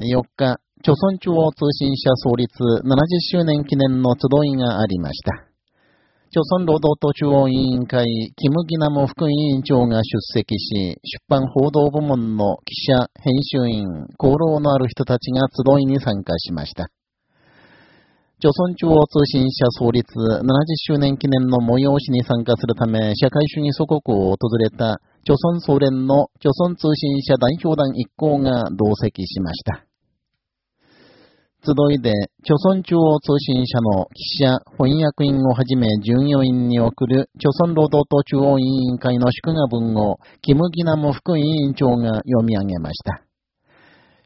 4日、朝鮮中央通信社創立70周年記念の集いがありました。朝鮮労働党中央委員会、キム・ギナム副委員長が出席し、出版報道部門の記者、編集員、功労のある人たちが集いに参加しました。朝鮮中央通信社創立70周年記念の催しに参加するため、社会主義祖国を訪れた、朝鮮総連の朝鮮通信社代表団一行が同席しました。集いで、朝鮮中央通信社の記者、翻訳員をはじめ従業員に送る、朝鮮労働党中央委員会の祝賀文を、キム・ギナム副委員長が読み上げました。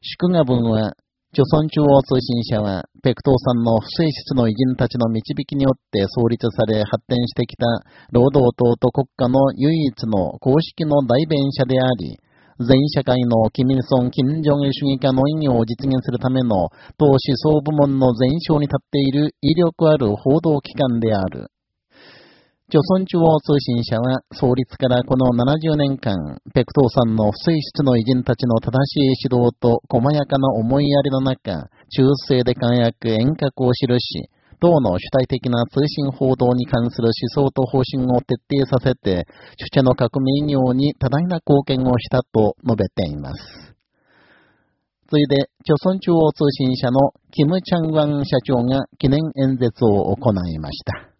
祝賀文は、朝鮮中央通信社は、ペクトーさんの不正室の偉人たちの導きによって創立され発展してきた労働党と国家の唯一の公式の代弁者であり、全社会のキミルソン・キム・ジョン主義家の意義を実現するための党思想部門の全省に立っている威力ある報道機関である。朝鮮中央通信社は創立からこの70年間、ペクトーさんの不正室の偉人たちの正しい指導と細やかな思いやりの中、中世で輝く遠隔を記し、党の主体的な通信報道に関する思想と方針を徹底させて、主者の革命業に多大な貢献をしたと述べています。ついで、朝鮮中央通信社のキム・チャンワン社長が記念演説を行いました。